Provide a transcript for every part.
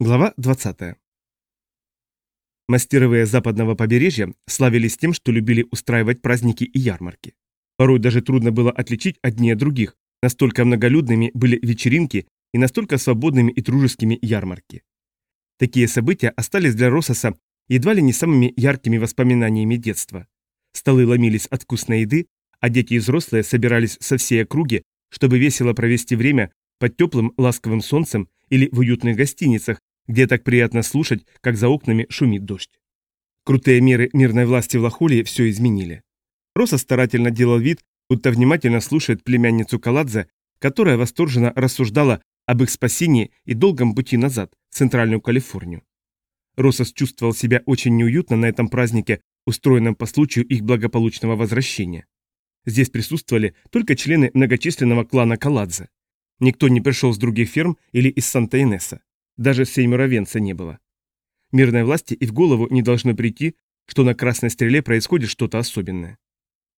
Глава 20. Мастеровые западного побережья славились тем, что любили устраивать праздники и ярмарки. Порой даже трудно было отличить одни от других, настолько многолюдными были вечеринки и настолько свободными и дружескими ярмарки. Такие события остались для Рососа едва ли не самыми яркими воспоминаниями детства. Столы ломились от вкусной еды, а дети и взрослые собирались со всей округи, чтобы весело провести время под теплым ласковым солнцем или в уютных гостиницах, где так приятно слушать, как за окнами шумит дождь. Крутые меры мирной власти в Лохолии все изменили. Роса старательно делал вид, будто внимательно слушает племянницу Каладзе, которая восторженно рассуждала об их спасении и долгом пути назад, в Центральную Калифорнию. Росос чувствовал себя очень неуютно на этом празднике, устроенном по случаю их благополучного возвращения. Здесь присутствовали только члены многочисленного клана Каладзе. Никто не пришел с других ферм или из Санта-Инесса. Даже Сеймура Венца не было. Мирной власти и в голову не должно прийти, что на Красной Стреле происходит что-то особенное.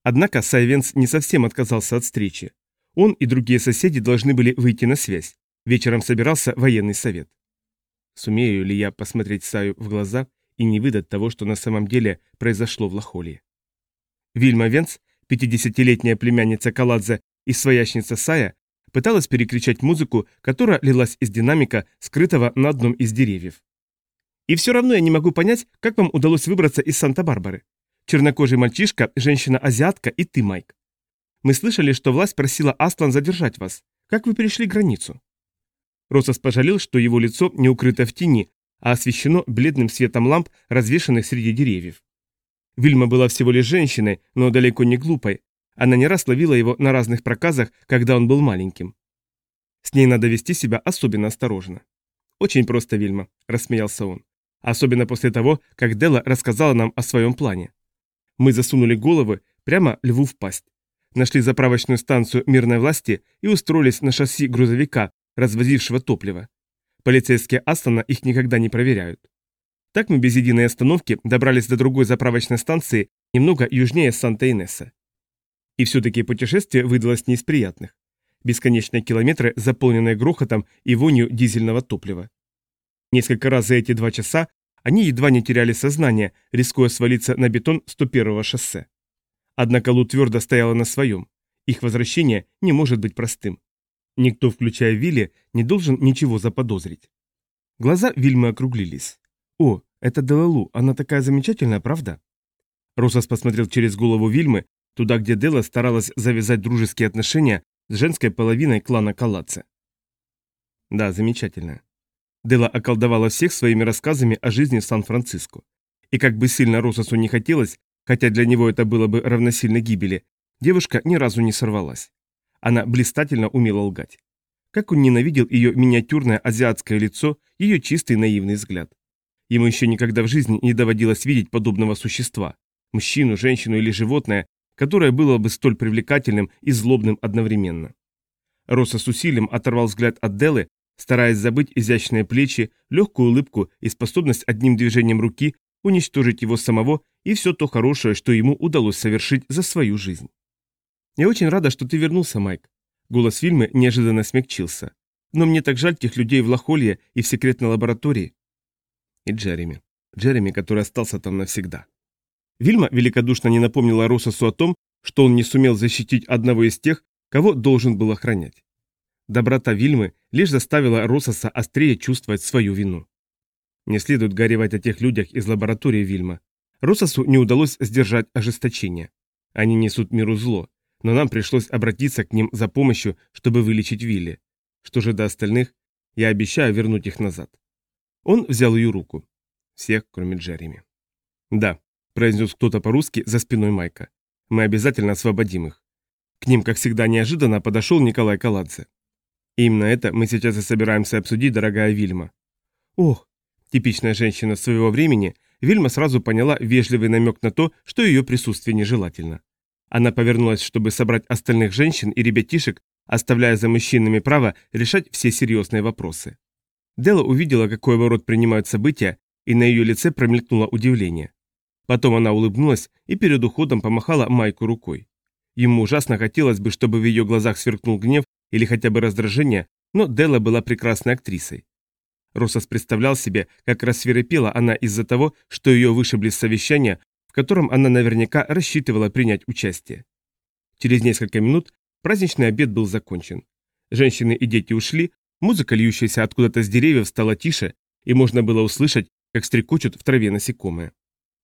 Однако Сайвенс не совсем отказался от встречи. Он и другие соседи должны были выйти на связь. Вечером собирался военный совет. Сумею ли я посмотреть Саю в глаза и не выдать того, что на самом деле произошло в Лохолии? Вильма Венц, 50-летняя племянница Каладзе и своячница Сая, пыталась перекричать музыку, которая лилась из динамика, скрытого на одном из деревьев. И все равно я не могу понять, как вам удалось выбраться из Санта-Барбары. Чернокожий мальчишка, женщина-азиатка и ты, Майк. Мы слышали, что власть просила Аслан задержать вас. Как вы перешли границу?» Росос пожалел, что его лицо не укрыто в тени, а освещено бледным светом ламп, развешанных среди деревьев. Вильма была всего лишь женщиной, но далеко не глупой, она не раз ловила его на разных проказах, когда он был маленьким. С ней надо вести себя особенно осторожно. «Очень просто, Вильма», – рассмеялся он. «Особенно после того, как Дела рассказала нам о своем плане. Мы засунули головы прямо льву в пасть. Нашли заправочную станцию мирной власти и устроились на шасси грузовика, развозившего топливо. Полицейские Астона их никогда не проверяют. Так мы без единой остановки добрались до другой заправочной станции немного южнее Санта-Инесса. И все-таки путешествие выдалось не из приятных. Бесконечные километры, заполненные грохотом и вонью дизельного топлива. Несколько раз за эти два часа они едва не теряли сознание, рискуя свалиться на бетон 101-го шоссе. Однако Лу твердо стояла на своем. Их возвращение не может быть простым. Никто, включая Вилли, не должен ничего заподозрить. Глаза Вильмы округлились. «О, это Делалу, она такая замечательная, правда?» Росас посмотрел через голову Вильмы туда, где Дела старалась завязать дружеские отношения с женской половиной клана Калаце. Да, замечательно. Дела околдовала всех своими рассказами о жизни в Сан-Франциско. И как бы сильно Рососу не хотелось, хотя для него это было бы равносильно гибели, девушка ни разу не сорвалась. Она блистательно умела лгать. Как он ненавидел ее миниатюрное азиатское лицо, ее чистый наивный взгляд. Ему еще никогда в жизни не доводилось видеть подобного существа. Мужчину, женщину или животное, которое было бы столь привлекательным и злобным одновременно. Роса с усилием оторвал взгляд от Делы, стараясь забыть изящные плечи, легкую улыбку и способность одним движением руки уничтожить его самого и все то хорошее, что ему удалось совершить за свою жизнь. «Я очень рада, что ты вернулся, Майк». Голос фильма неожиданно смягчился. «Но мне так жаль тех людей в Лохолье и в секретной лаборатории». И Джереми. Джереми, который остался там навсегда. Вильма великодушно не напомнила Рососу о том, что он не сумел защитить одного из тех, кого должен был охранять. Доброта Вильмы лишь заставила Рососа острее чувствовать свою вину. Не следует горевать о тех людях из лаборатории Вильма. Рососу не удалось сдержать ожесточение. Они несут миру зло, но нам пришлось обратиться к ним за помощью, чтобы вылечить Вилли. Что же до остальных, я обещаю вернуть их назад. Он взял ее руку. Всех, кроме Джереми. Да, произнес кто-то по-русски за спиной Майка. «Мы обязательно освободим их». К ним, как всегда неожиданно, подошел Николай Каладзе. именно это мы сейчас и собираемся обсудить, дорогая Вильма. Ох, типичная женщина своего времени, Вильма сразу поняла вежливый намек на то, что ее присутствие нежелательно. Она повернулась, чтобы собрать остальных женщин и ребятишек, оставляя за мужчинами право решать все серьезные вопросы. Дела увидела, какой ворот принимают события, и на ее лице промелькнуло удивление. Потом она улыбнулась и перед уходом помахала Майку рукой. Ему ужасно хотелось бы, чтобы в ее глазах сверкнул гнев или хотя бы раздражение, но Делла была прекрасной актрисой. Росос представлял себе, как рассверепела она из-за того, что ее вышибли с совещания, в котором она наверняка рассчитывала принять участие. Через несколько минут праздничный обед был закончен. Женщины и дети ушли, музыка, льющаяся откуда-то с деревьев, стала тише, и можно было услышать, как стрекочут в траве насекомые.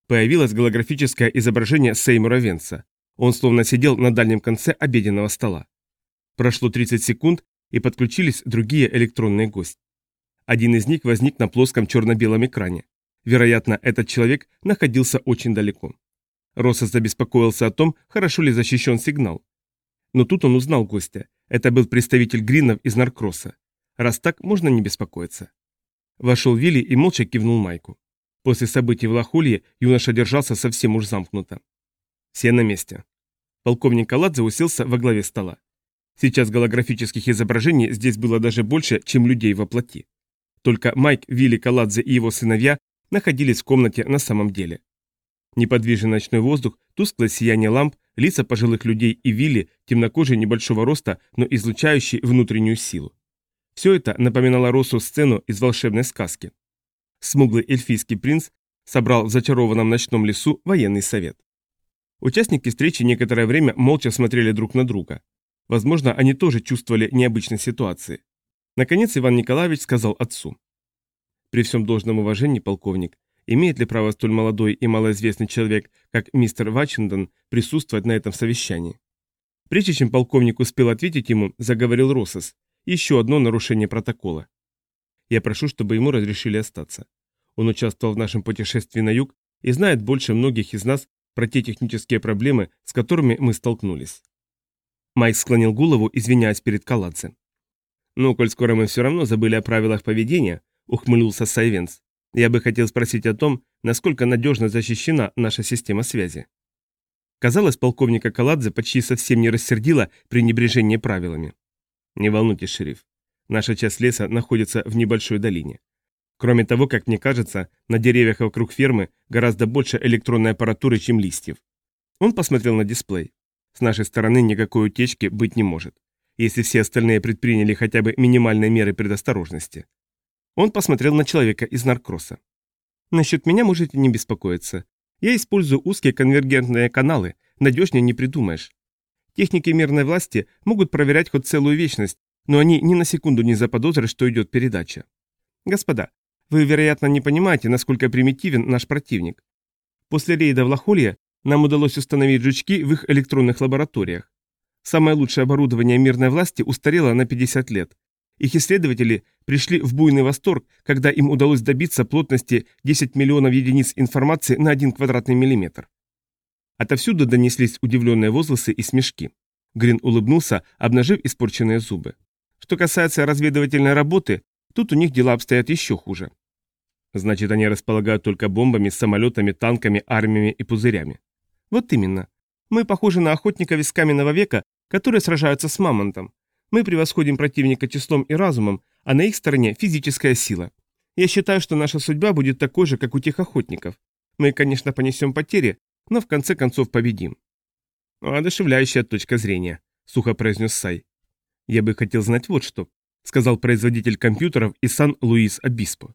Появилось голографическое изображение Сеймура Венса. Он словно сидел на дальнем конце обеденного стола. Прошло 30 секунд, и подключились другие электронные гости. Один из них возник на плоском черно-белом экране. Вероятно, этот человек находился очень далеко. Россос забеспокоился о том, хорошо ли защищен сигнал. Но тут он узнал гостя. Это был представитель Гринов из Наркросса. Раз так, можно не беспокоиться. Вошел Вилли и молча кивнул Майку. После событий в Лахулье юноша держался совсем уж замкнуто. Все на месте. Полковник Каладзе уселся во главе стола. Сейчас голографических изображений здесь было даже больше, чем людей во плоти. Только Майк, Вилли Каладзе и его сыновья находились в комнате на самом деле. Неподвижный ночной воздух, тусклое сияние ламп, лица пожилых людей и Вилли, темнокожий небольшого роста, но излучающий внутреннюю силу. Все это напоминало Росу сцену из волшебной сказки. Смуглый эльфийский принц собрал в зачарованном ночном лесу военный совет. Участники встречи некоторое время молча смотрели друг на друга. Возможно, они тоже чувствовали необычной ситуации. Наконец Иван Николаевич сказал отцу. При всем должном уважении, полковник, имеет ли право столь молодой и малоизвестный человек, как мистер Вачендон, присутствовать на этом совещании? Прежде чем полковник успел ответить ему, заговорил Россос. Еще одно нарушение протокола. Я прошу, чтобы ему разрешили остаться. Он участвовал в нашем путешествии на юг и знает больше многих из нас про те технические проблемы, с которыми мы столкнулись. Майк склонил голову, извиняясь перед Каладзе. «Ну, коль скоро мы все равно забыли о правилах поведения», — ухмыльнулся Сайвенс, «я бы хотел спросить о том, насколько надежно защищена наша система связи». Казалось, полковника Каладзе почти совсем не рассердило пренебрежение правилами. «Не волнуйтесь, шериф. Наша часть леса находится в небольшой долине. Кроме того, как мне кажется, на деревьях вокруг фермы гораздо больше электронной аппаратуры, чем листьев». Он посмотрел на дисплей. С нашей стороны никакой утечки быть не может, если все остальные предприняли хотя бы минимальные меры предосторожности. Он посмотрел на человека из наркросса. Насчет меня можете не беспокоиться. Я использую узкие конвергентные каналы, надежнее не придумаешь. Техники мирной власти могут проверять хоть целую вечность, но они ни на секунду не заподозрят, что идет передача. Господа, вы, вероятно, не понимаете, насколько примитивен наш противник. После рейда в Лохолье нам удалось установить жучки в их электронных лабораториях. Самое лучшее оборудование мирной власти устарело на 50 лет. Их исследователи пришли в буйный восторг, когда им удалось добиться плотности 10 миллионов единиц информации на 1 квадратный миллиметр. Отовсюду донеслись удивленные возгласы и смешки. Грин улыбнулся, обнажив испорченные зубы. Что касается разведывательной работы, тут у них дела обстоят еще хуже. Значит, они располагают только бомбами, самолетами, танками, армиями и пузырями. Вот именно. Мы похожи на охотников из каменного века, которые сражаются с мамонтом. Мы превосходим противника числом и разумом, а на их стороне физическая сила. Я считаю, что наша судьба будет такой же, как у тех охотников. Мы, конечно, понесем потери, но в конце концов победим. Одушевляющая точка зрения, сухо произнес Сай. Я бы хотел знать вот что, сказал производитель компьютеров из Сан-Луис Обиспо.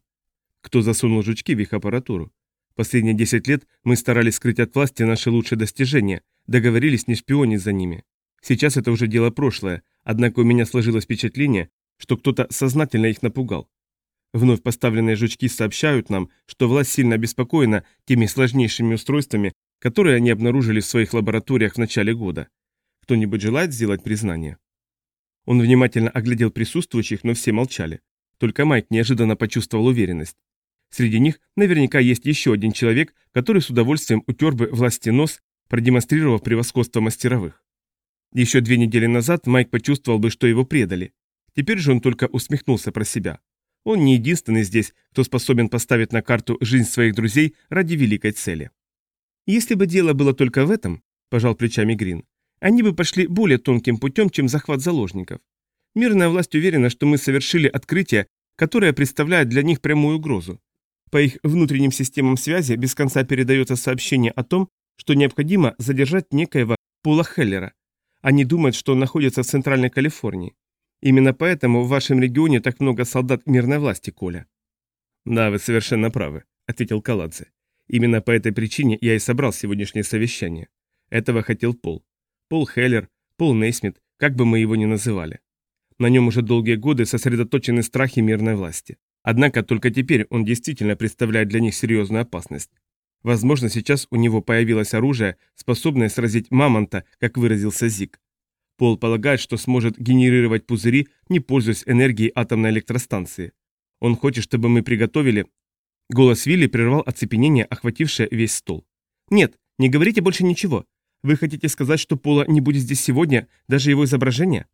Кто засунул жучки в их аппаратуру? Последние 10 лет мы старались скрыть от власти наши лучшие достижения, договорились не шпионить за ними. Сейчас это уже дело прошлое, однако у меня сложилось впечатление, что кто-то сознательно их напугал. Вновь поставленные жучки сообщают нам, что власть сильно обеспокоена теми сложнейшими устройствами, которые они обнаружили в своих лабораториях в начале года. Кто-нибудь желает сделать признание? Он внимательно оглядел присутствующих, но все молчали. Только Майк неожиданно почувствовал уверенность. Среди них наверняка есть еще один человек, который с удовольствием утер бы власти нос, продемонстрировав превосходство мастеровых. Еще две недели назад Майк почувствовал бы, что его предали. Теперь же он только усмехнулся про себя. Он не единственный здесь, кто способен поставить на карту жизнь своих друзей ради великой цели. Если бы дело было только в этом, пожал плечами Грин, они бы пошли более тонким путем, чем захват заложников. Мирная власть уверена, что мы совершили открытие, которое представляет для них прямую угрозу. По их внутренним системам связи без конца передается сообщение о том, что необходимо задержать некоего Пола Хеллера. Они думают, что он находится в Центральной Калифорнии. Именно поэтому в вашем регионе так много солдат мирной власти, Коля. «Да, вы совершенно правы», — ответил Каладзе. «Именно по этой причине я и собрал сегодняшнее совещание. Этого хотел Пол. Пол Хеллер, Пол Нейсмит, как бы мы его ни называли. На нем уже долгие годы сосредоточены страхи мирной власти. Однако только теперь он действительно представляет для них серьезную опасность. Возможно, сейчас у него появилось оружие, способное сразить мамонта, как выразился Зик. Пол полагает, что сможет генерировать пузыри, не пользуясь энергией атомной электростанции. Он хочет, чтобы мы приготовили... Голос Вилли прервал оцепенение, охватившее весь стол. «Нет, не говорите больше ничего. Вы хотите сказать, что Пола не будет здесь сегодня, даже его изображение?»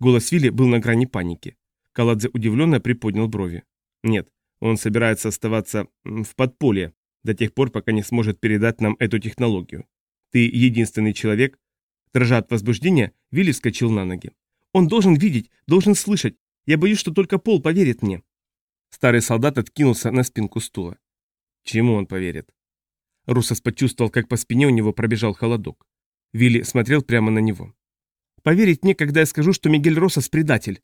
Голос Вилли был на грани паники. Каладзе удивленно приподнял брови. «Нет, он собирается оставаться в подполье до тех пор, пока не сможет передать нам эту технологию. Ты единственный человек...» Дрожа от возбуждения, Вилли вскочил на ноги. «Он должен видеть, должен слышать. Я боюсь, что только Пол поверит мне». Старый солдат откинулся на спинку стула. Чему он поверит? Русос почувствовал, как по спине у него пробежал холодок. Вилли смотрел прямо на него. «Поверить мне, когда я скажу, что Мигель Росос предатель».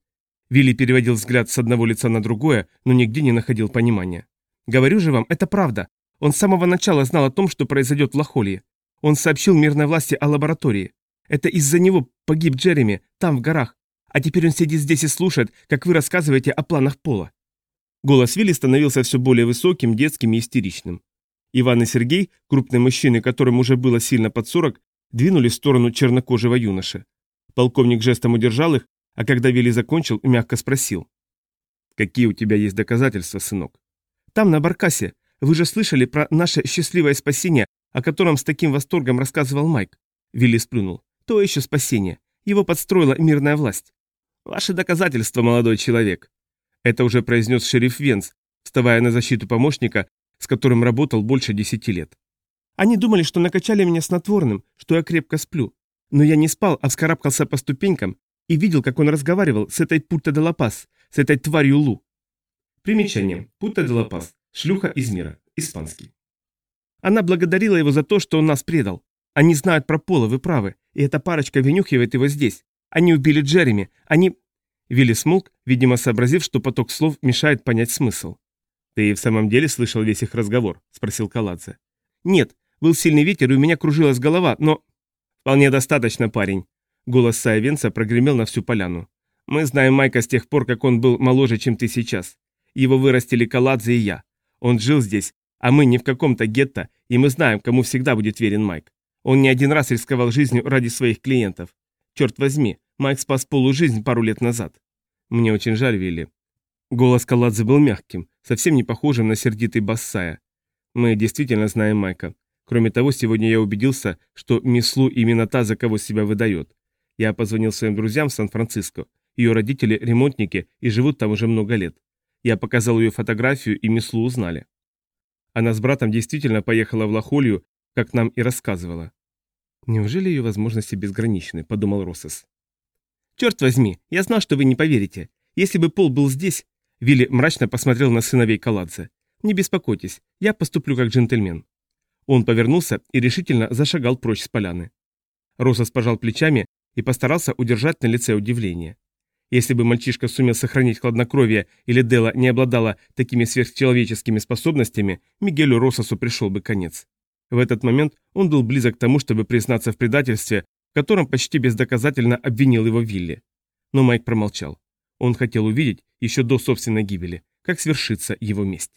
Вилли переводил взгляд с одного лица на другое, но нигде не находил понимания. «Говорю же вам, это правда. Он с самого начала знал о том, что произойдет в Лохолье. Он сообщил мирной власти о лаборатории. Это из-за него погиб Джереми, там, в горах. А теперь он сидит здесь и слушает, как вы рассказываете о планах Пола». Голос Вилли становился все более высоким, детским и истеричным. Иван и Сергей, крупные мужчины, которым уже было сильно под сорок, двинулись в сторону чернокожего юноши. Полковник жестом удержал их, а когда Вилли закончил, мягко спросил. «Какие у тебя есть доказательства, сынок?» «Там, на Баркасе. Вы же слышали про наше счастливое спасение, о котором с таким восторгом рассказывал Майк?» Вилли сплюнул. «То еще спасение. Его подстроила мирная власть». «Ваши доказательства, молодой человек». Это уже произнес шериф Венс, вставая на защиту помощника, с которым работал больше десяти лет. Они думали, что накачали меня снотворным, что я крепко сплю. Но я не спал, а вскарабкался по ступенькам и видел, как он разговаривал с этой Путта де Лапас, с этой тварью Лу. Примечание. Путта де Лапас. Шлюха из мира. Испанский. Она благодарила его за то, что он нас предал. Они знают про Пола, вы правы, и эта парочка винюхивает его здесь. Они убили Джереми, они... Вилли смолк, видимо, сообразив, что поток слов мешает понять смысл. «Ты в самом деле слышал весь их разговор?» – спросил Каладзе. «Нет, был сильный ветер, и у меня кружилась голова, но...» «Вполне достаточно, парень». Голос Сайвенца прогремел на всю поляну. «Мы знаем Майка с тех пор, как он был моложе, чем ты сейчас. Его вырастили Каладзе и я. Он жил здесь, а мы не в каком-то гетто, и мы знаем, кому всегда будет верен Майк. Он не один раз рисковал жизнью ради своих клиентов. Черт возьми, Майк спас Полу жизнь пару лет назад. Мне очень жаль, Вилли. Голос Каладзе был мягким, совсем не похожим на сердитый бас Сая. Мы действительно знаем Майка. Кроме того, сегодня я убедился, что Мислу именно та, за кого себя выдает. Я позвонил своим друзьям в Сан-Франциско. Ее родители – ремонтники и живут там уже много лет. Я показал ее фотографию, и Мислу узнали. Она с братом действительно поехала в Лохолью, как нам и рассказывала. «Неужели ее возможности безграничны?» – подумал Россос. «Черт возьми, я знал, что вы не поверите. Если бы Пол был здесь...» Вилли мрачно посмотрел на сыновей Каладзе. «Не беспокойтесь, я поступлю как джентльмен». Он повернулся и решительно зашагал прочь с поляны. Росос пожал плечами и постарался удержать на лице удивление. Если бы мальчишка сумел сохранить хладнокровие или Дела не обладала такими сверхчеловеческими способностями, Мигелю Рососу пришел бы конец. В этот момент он был близок к тому, чтобы признаться в предательстве, в котором почти бездоказательно обвинил его Вилли. Но Майк промолчал. Он хотел увидеть, еще до собственной гибели, как свершится его месть.